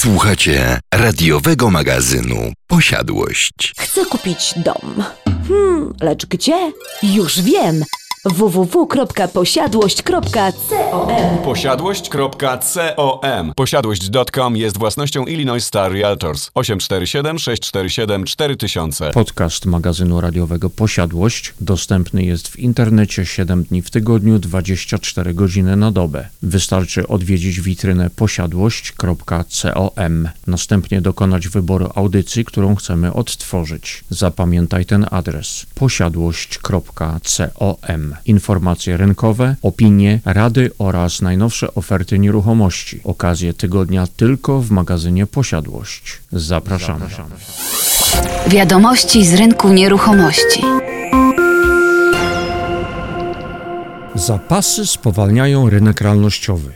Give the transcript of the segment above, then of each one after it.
Słuchacie radiowego magazynu Posiadłość. Chcę kupić dom. Hmm, lecz gdzie? Już wiem! www.posiadłość.com Posiadłość.com Posiadłość.com jest własnością Illinois Star Realtors 847 647 4000 Podcast magazynu radiowego Posiadłość dostępny jest w internecie 7 dni w tygodniu, 24 godziny na dobę. Wystarczy odwiedzić witrynę posiadłość.com, następnie dokonać wyboru audycji, którą chcemy odtworzyć. Zapamiętaj ten adres posiadłość.com. Informacje rynkowe, opinie, rady oraz najnowsze oferty nieruchomości. Okazje tygodnia tylko w magazynie Posiadłość. Zapraszamy. Wiadomości z rynku nieruchomości. Zapasy spowalniają rynek realnościowy.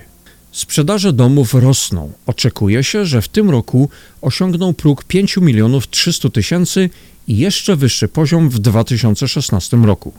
Sprzedaże domów rosną. Oczekuje się, że w tym roku osiągną próg 5 milionów 300 tysięcy i jeszcze wyższy poziom w 2016 roku.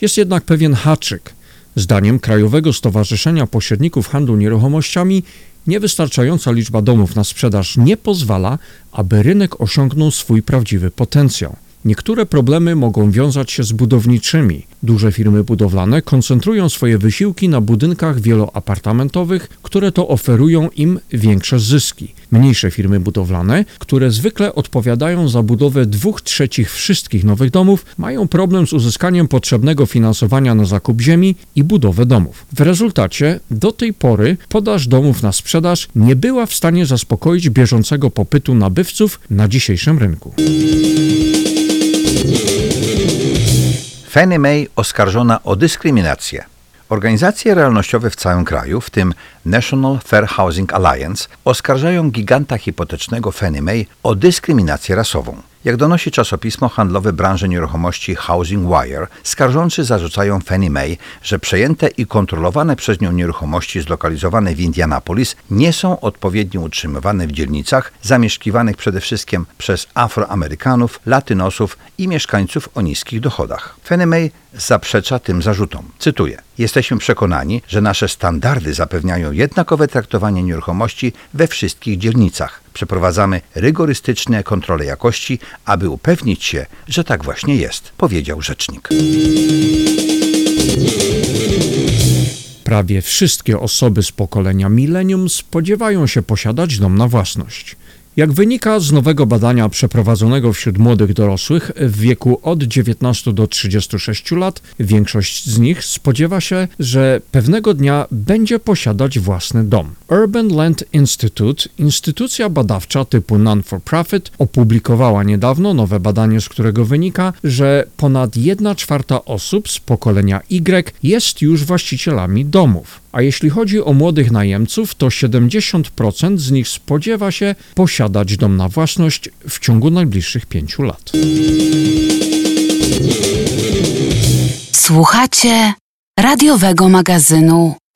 Jest jednak pewien haczyk. Zdaniem Krajowego Stowarzyszenia Pośredników Handlu Nieruchomościami niewystarczająca liczba domów na sprzedaż nie pozwala, aby rynek osiągnął swój prawdziwy potencjał. Niektóre problemy mogą wiązać się z budowniczymi. Duże firmy budowlane koncentrują swoje wysiłki na budynkach wieloapartamentowych, które to oferują im większe zyski. Mniejsze firmy budowlane, które zwykle odpowiadają za budowę dwóch trzecich wszystkich nowych domów, mają problem z uzyskaniem potrzebnego finansowania na zakup ziemi i budowę domów. W rezultacie do tej pory podaż domów na sprzedaż nie była w stanie zaspokoić bieżącego popytu nabywców na dzisiejszym rynku. Fannie Mae oskarżona o dyskryminację. Organizacje realnościowe w całym kraju, w tym National Fair Housing Alliance, oskarżają giganta hipotecznego Fannie Mae o dyskryminację rasową. Jak donosi czasopismo handlowe branży nieruchomości Housing Wire, skarżący zarzucają Fannie Mae, że przejęte i kontrolowane przez nią nieruchomości zlokalizowane w Indianapolis nie są odpowiednio utrzymywane w dzielnicach zamieszkiwanych przede wszystkim przez Afroamerykanów, Latynosów i mieszkańców o niskich dochodach. Fannie Mae zaprzecza tym zarzutom. Cytuję: Jesteśmy przekonani, że nasze standardy zapewniają jednakowe traktowanie nieruchomości we wszystkich dzielnicach. Przeprowadzamy rygorystyczne kontrole jakości, aby upewnić się, że tak właśnie jest, powiedział rzecznik. Prawie wszystkie osoby z pokolenia milenium spodziewają się posiadać dom na własność. Jak wynika z nowego badania przeprowadzonego wśród młodych dorosłych w wieku od 19 do 36 lat, większość z nich spodziewa się, że pewnego dnia będzie posiadać własny dom. Urban Land Institute, instytucja badawcza typu non-for-profit, opublikowała niedawno nowe badanie, z którego wynika, że ponad 1 czwarta osób z pokolenia Y jest już właścicielami domów. A jeśli chodzi o młodych najemców, to 70% z nich spodziewa się posiadać dom na własność w ciągu najbliższych 5 lat. Słuchacie radiowego magazynu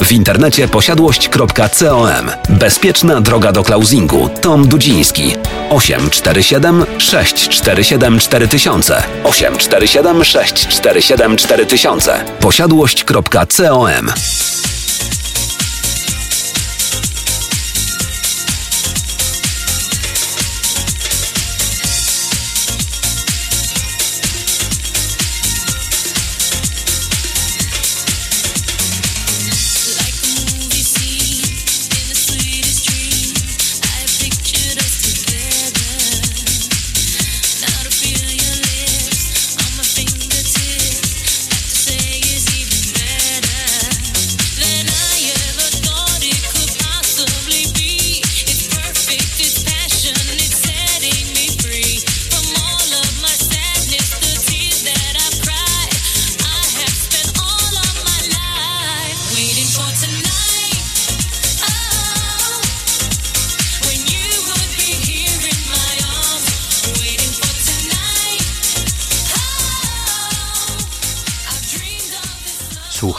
W internecie posiadłość.com. Bezpieczna droga do closingu. Tom Dudziński. 847 647 4000. 847 647 4000. Posiadłość.com.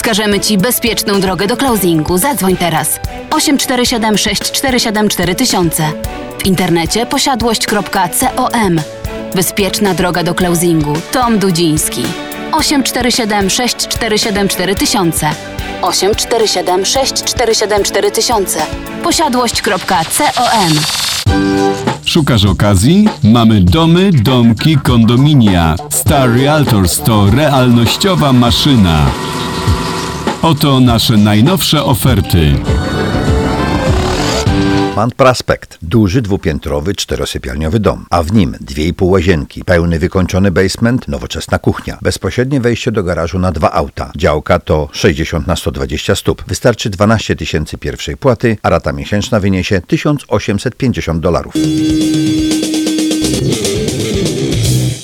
Wskażemy Ci bezpieczną drogę do closingu. Zadzwoń teraz. 847 647 4000. W internecie posiadłość.com. Bezpieczna droga do closingu. Tom Dudziński. 847 647 4000. 847 647 4000. Posiadłość.com. Szukasz okazji? Mamy domy, domki, kondominia. Star Realtors to realnościowa maszyna. Oto nasze najnowsze oferty. Pan Prospekt. Duży, dwupiętrowy, czterosypialniowy dom, a w nim dwie i pół łazienki, pełny wykończony basement, nowoczesna kuchnia, bezpośrednie wejście do garażu na dwa auta. Działka to 60 na 120 stóp. Wystarczy 12 tysięcy pierwszej płaty, a rata miesięczna wyniesie 1850 dolarów.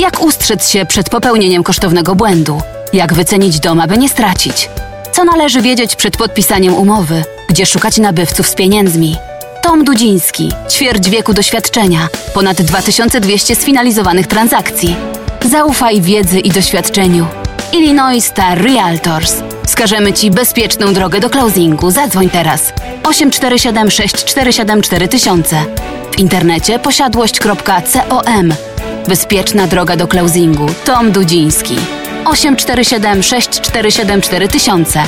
Jak ustrzec się przed popełnieniem kosztownego błędu? Jak wycenić dom, aby nie stracić? Co należy wiedzieć przed podpisaniem umowy? Gdzie szukać nabywców z pieniędzmi? Tom Dudziński, ćwierć wieku doświadczenia, ponad 2200 sfinalizowanych transakcji. Zaufaj wiedzy i doświadczeniu. Illinois Star Realtors. Wskażemy Ci bezpieczną drogę do closingu. Zadzwoń teraz. 847 647 4000. W internecie posiadłość.com. Bezpieczna droga do closingu. Tom Dudziński. 847 647 4000.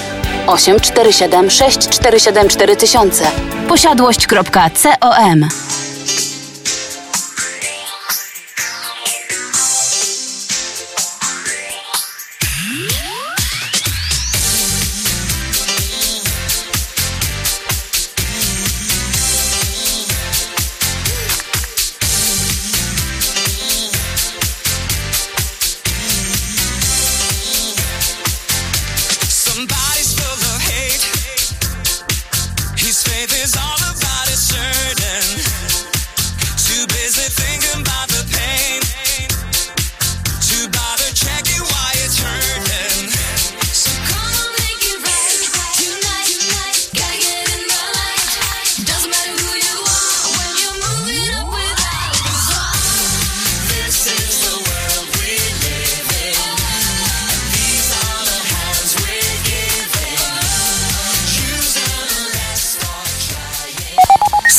847 647 4000. Posiadłość.com.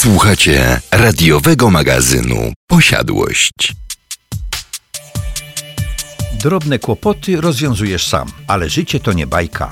Słuchacie radiowego magazynu Posiadłość. Drobne kłopoty rozwiązujesz sam, ale życie to nie bajka.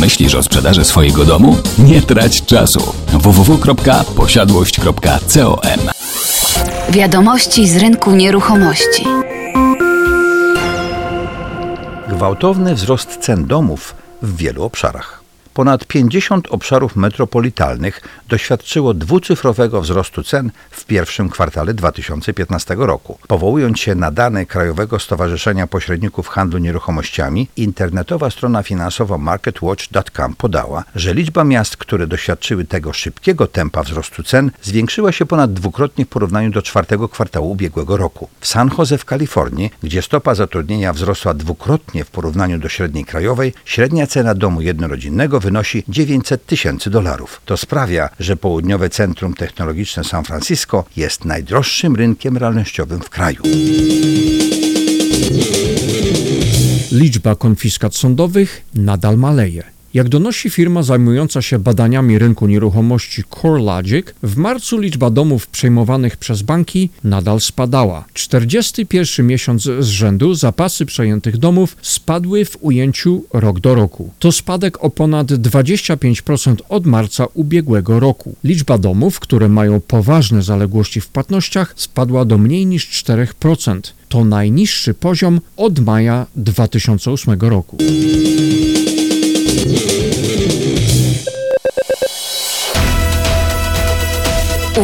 Myślisz o sprzedaży swojego domu? Nie trać czasu. www.posiadłość.com Wiadomości z rynku nieruchomości. Gwałtowny wzrost cen domów w wielu obszarach. Ponad 50 obszarów metropolitalnych doświadczyło dwucyfrowego wzrostu cen w pierwszym kwartale 2015 roku. Powołując się na dane Krajowego Stowarzyszenia Pośredników Handlu Nieruchomościami, internetowa strona finansowa marketwatch.com podała, że liczba miast, które doświadczyły tego szybkiego tempa wzrostu cen, zwiększyła się ponad dwukrotnie w porównaniu do czwartego kwartału ubiegłego roku. W San Jose w Kalifornii, gdzie stopa zatrudnienia wzrosła dwukrotnie w porównaniu do średniej krajowej, średnia cena domu jednorodzinnego wynosi 900 tysięcy dolarów. To sprawia, że południowe centrum technologiczne San Francisco jest najdroższym rynkiem realnościowym w kraju. Liczba konfiskat sądowych nadal maleje. Jak donosi firma zajmująca się badaniami rynku nieruchomości CoreLogic, w marcu liczba domów przejmowanych przez banki nadal spadała. 41 miesiąc z rzędu zapasy przejętych domów spadły w ujęciu rok do roku. To spadek o ponad 25% od marca ubiegłego roku. Liczba domów, które mają poważne zaległości w płatnościach, spadła do mniej niż 4%. To najniższy poziom od maja 2008 roku.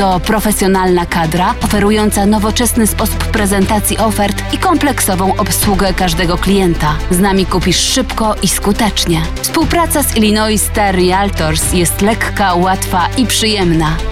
to profesjonalna kadra oferująca nowoczesny sposób prezentacji ofert i kompleksową obsługę każdego klienta. Z nami kupisz szybko i skutecznie. Współpraca z Illinois Star Realtors jest lekka, łatwa i przyjemna.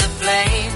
a flame.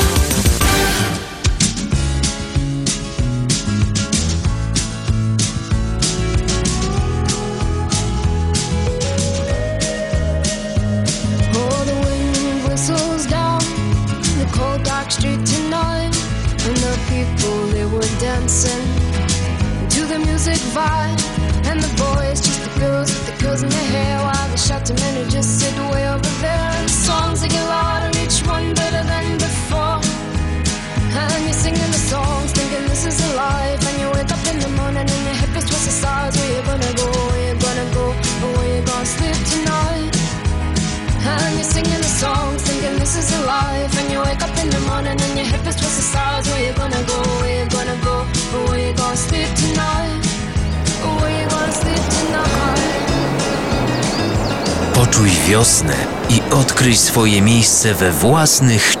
Poczuj wiosnę i odkryj swoje miejsce we własnych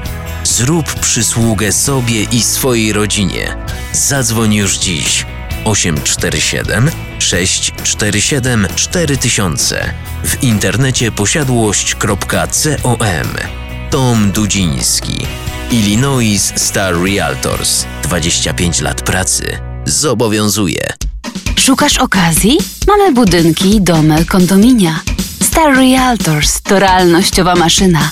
Zrób przysługę sobie i swojej rodzinie. Zadzwoń już dziś 847 647 4000 w internecie posiadłość.com. Tom Dudziński, Illinois Star Realtors, 25 lat pracy, zobowiązuje. Szukasz okazji? Mamy budynki, domy, kondominia. Star Realtors to realnościowa maszyna.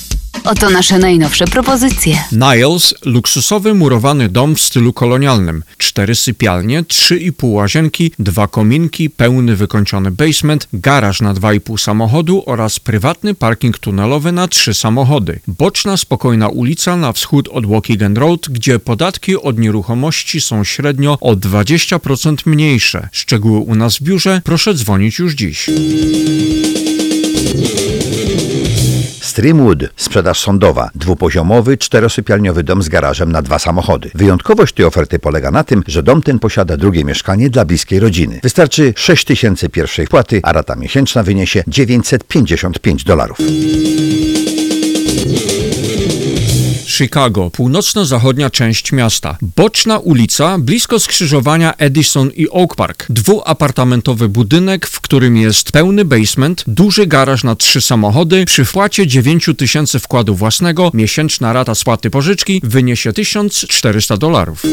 Oto nasze najnowsze propozycje. Niles, luksusowy murowany dom w stylu kolonialnym. Cztery sypialnie, trzy i pół łazienki, dwa kominki, pełny wykończony basement, garaż na dwa i pół samochodu oraz prywatny parking tunelowy na trzy samochody. Boczna, spokojna ulica na wschód od Waukegan Road, gdzie podatki od nieruchomości są średnio o 20% mniejsze. Szczegóły u nas w biurze proszę dzwonić już dziś. Streamwood, sprzedaż sądowa, dwupoziomowy, czterosypialniowy dom z garażem na dwa samochody. Wyjątkowość tej oferty polega na tym, że dom ten posiada drugie mieszkanie dla bliskiej rodziny. Wystarczy 6 tysięcy pierwszej wpłaty, a rata miesięczna wyniesie 955 dolarów. Chicago, północno-zachodnia część miasta. Boczna ulica, blisko skrzyżowania Edison i Oak Park. Dwuapartamentowy budynek, w którym jest pełny basement, duży garaż na trzy samochody. Przy wpłacie 9 tysięcy wkładu własnego miesięczna rata spłaty pożyczki wyniesie 1400 dolarów.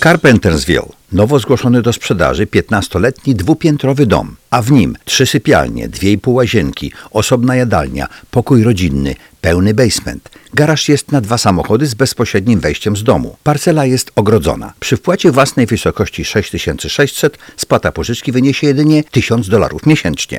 Carpentersville. Nowo zgłoszony do sprzedaży 15-letni dwupiętrowy dom, a w nim trzy sypialnie, dwie i pół łazienki, osobna jadalnia, pokój rodzinny, pełny basement. Garaż jest na dwa samochody z bezpośrednim wejściem z domu. Parcela jest ogrodzona. Przy wpłacie własnej wysokości 6600 spłata pożyczki wyniesie jedynie 1000 dolarów miesięcznie.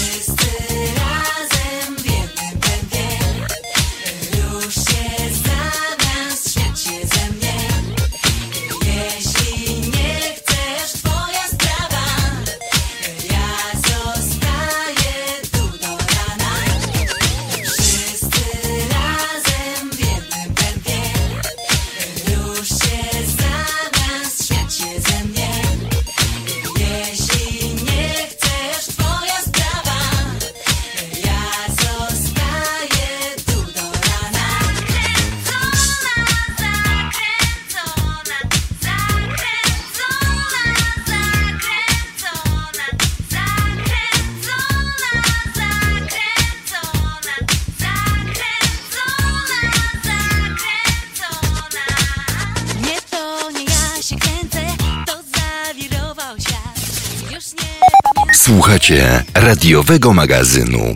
Słuchacie radiowego magazynu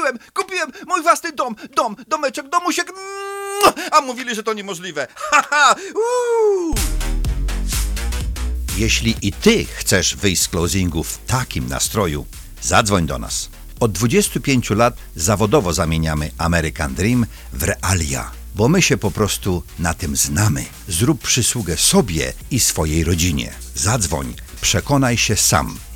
kupiłem, kupiłem mój własny dom, dom, domeczek, domusiek. A mówili, że to niemożliwe. Haha, uuu. Jeśli i ty chcesz wyjść z closingu w takim nastroju, zadzwoń do nas. Od 25 lat zawodowo zamieniamy American Dream w realia, bo my się po prostu na tym znamy. Zrób przysługę sobie i swojej rodzinie. Zadzwoń, przekonaj się sam.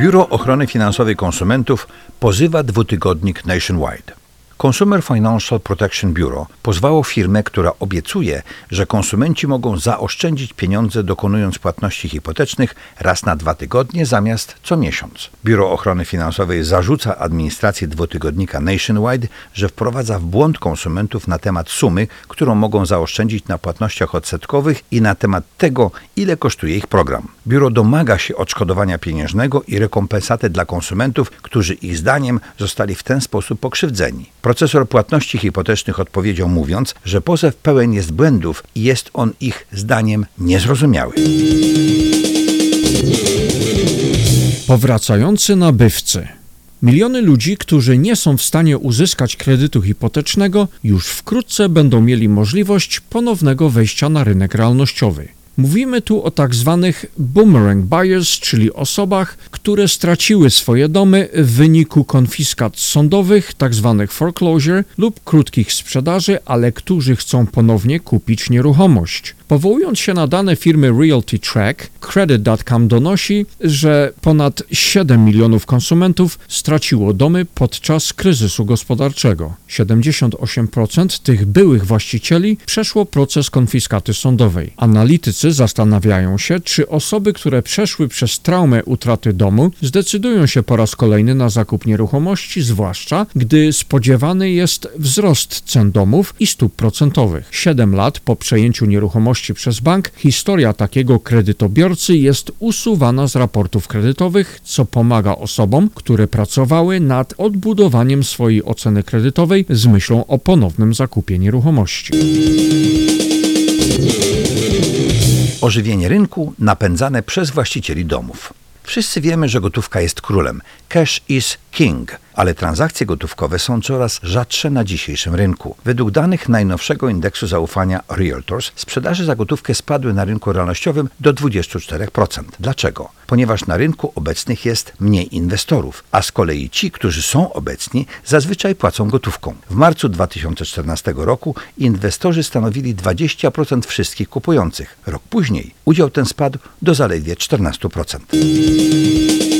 Biuro Ochrony Finansowej Konsumentów pozywa dwutygodnik Nationwide. Consumer Financial Protection Bureau pozwało firmę, która obiecuje, że konsumenci mogą zaoszczędzić pieniądze dokonując płatności hipotecznych raz na dwa tygodnie zamiast co miesiąc. Biuro Ochrony Finansowej zarzuca administracji dwutygodnika Nationwide, że wprowadza w błąd konsumentów na temat sumy, którą mogą zaoszczędzić na płatnościach odsetkowych i na temat tego, ile kosztuje ich program. Biuro domaga się odszkodowania pieniężnego i rekompensaty dla konsumentów, którzy ich zdaniem zostali w ten sposób pokrzywdzeni. Procesor płatności hipotecznych odpowiedział mówiąc, że pozew pełen jest błędów i jest on ich zdaniem niezrozumiały. Powracający nabywcy. Miliony ludzi, którzy nie są w stanie uzyskać kredytu hipotecznego, już wkrótce będą mieli możliwość ponownego wejścia na rynek realnościowy. Mówimy tu o tak zwanych boomerang buyers, czyli osobach, które straciły swoje domy w wyniku konfiskat sądowych, tak zwanych foreclosure lub krótkich sprzedaży, ale którzy chcą ponownie kupić nieruchomość. Powołując się na dane firmy Realty Track, Credit.com donosi, że ponad 7 milionów konsumentów straciło domy podczas kryzysu gospodarczego. 78% tych byłych właścicieli przeszło proces konfiskaty sądowej. Analitycy zastanawiają się, czy osoby, które przeszły przez traumę utraty domu, zdecydują się po raz kolejny na zakup nieruchomości, zwłaszcza gdy spodziewany jest wzrost cen domów i stóp procentowych. 7 lat po przejęciu nieruchomości przez bank, historia takiego kredytobiorcy jest usuwana z raportów kredytowych, co pomaga osobom, które pracowały nad odbudowaniem swojej oceny kredytowej z myślą o ponownym zakupie nieruchomości. Ożywienie rynku napędzane przez właścicieli domów. Wszyscy wiemy, że gotówka jest królem. Cash is king, ale transakcje gotówkowe są coraz rzadsze na dzisiejszym rynku. Według danych najnowszego indeksu zaufania Realtors sprzedaże za gotówkę spadły na rynku realnościowym do 24%. Dlaczego? Ponieważ na rynku obecnych jest mniej inwestorów, a z kolei ci, którzy są obecni, zazwyczaj płacą gotówką. W marcu 2014 roku inwestorzy stanowili 20% wszystkich kupujących. Rok później udział ten spadł do zaledwie 14%.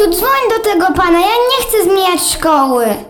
Mamusiu, dzwoń do tego pana, ja nie chcę zmieniać szkoły.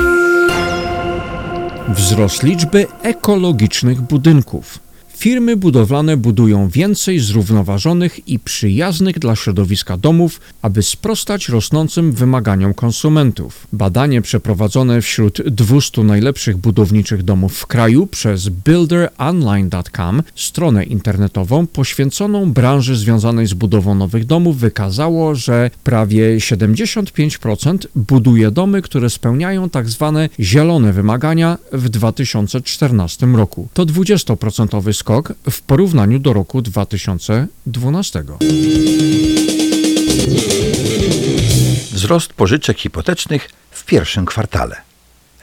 Wzrost liczby ekologicznych budynków. Firmy budowlane budują więcej zrównoważonych i przyjaznych dla środowiska domów, aby sprostać rosnącym wymaganiom konsumentów. Badanie przeprowadzone wśród 200 najlepszych budowniczych domów w kraju przez builderonline.com, stronę internetową poświęconą branży związanej z budową nowych domów, wykazało, że prawie 75% buduje domy, które spełniają tak zwane zielone wymagania w 2014 roku. To 20% skok w porównaniu do roku 2012. Wzrost pożyczek hipotecznych w pierwszym kwartale.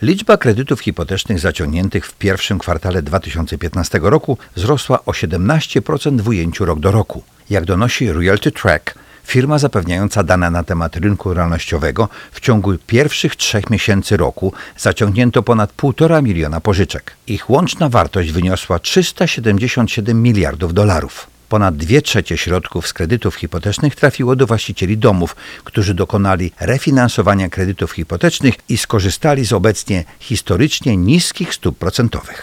Liczba kredytów hipotecznych zaciągniętych w pierwszym kwartale 2015 roku wzrosła o 17% w ujęciu rok do roku. Jak donosi Realty Track, firma zapewniająca dane na temat rynku realnościowego, w ciągu pierwszych trzech miesięcy roku zaciągnięto ponad 1,5 miliona pożyczek. Ich łączna wartość wyniosła 377 miliardów dolarów. Ponad dwie trzecie środków z kredytów hipotecznych trafiło do właścicieli domów, którzy dokonali refinansowania kredytów hipotecznych i skorzystali z obecnie historycznie niskich stóp procentowych.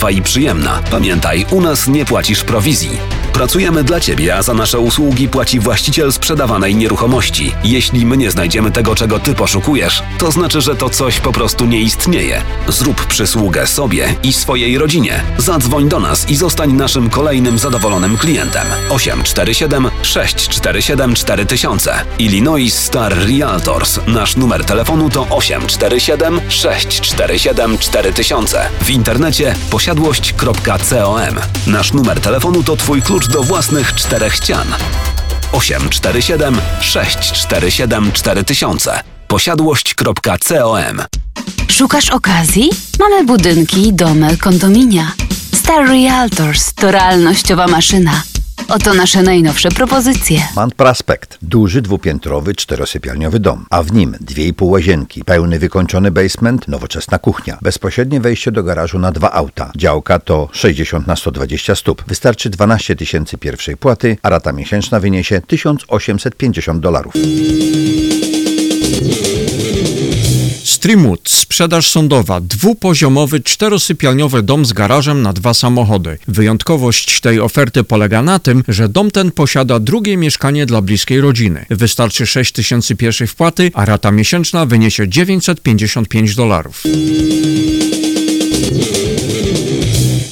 i przyjemna. Pamiętaj, u nas nie płacisz prowizji. Pracujemy dla Ciebie, a za nasze usługi płaci właściciel sprzedawanej nieruchomości. Jeśli my nie znajdziemy tego, czego Ty poszukujesz, to znaczy, że to coś po prostu nie istnieje. Zrób przysługę sobie i swojej rodzinie. Zadzwoń do nas i zostań naszym kolejnym zadowolonym klientem. 847 647 4000 Illinois Star Realtors. Nasz numer telefonu to 847 647 4000. W internecie posiadłość.com. Nasz numer telefonu to Twój klucz do własnych czterech ścian. 847 647 4000 posiadłość.com Szukasz okazji? Mamy budynki, domy, kondominia. Star Realtors to realnościowa maszyna. Oto nasze najnowsze propozycje. Mount Prospect. Duży, dwupiętrowy, czterosypialniowy dom, a w nim dwie i pół łazienki, pełny wykończony basement, nowoczesna kuchnia, bezpośrednie wejście do garażu na dwa auta. Działka to 60 na 120 stóp. Wystarczy 12 tysięcy pierwszej płaty, a rata miesięczna wyniesie 1850 dolarów. Streamwood, sprzedaż sądowa, dwupoziomowy, czterosypialniowy dom z garażem na dwa samochody. Wyjątkowość tej oferty polega na tym, że dom ten posiada drugie mieszkanie dla bliskiej rodziny. Wystarczy 6 tysięcy pierwszej wpłaty, a rata miesięczna wyniesie 955 dolarów.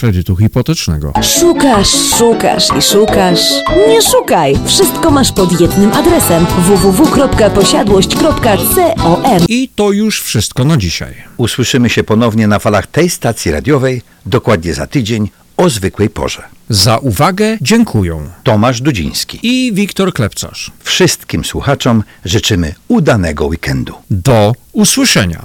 kredytu hipotecznego. Szukasz, szukasz i szukasz. Nie szukaj! Wszystko masz pod jednym adresem www.posiadłość.com. I to już wszystko na dzisiaj. Usłyszymy się ponownie na falach tej stacji radiowej dokładnie za tydzień o zwykłej porze. Za uwagę dziękuję. Tomasz Dudziński. I Wiktor Klepcarz. Wszystkim słuchaczom życzymy udanego weekendu. Do usłyszenia.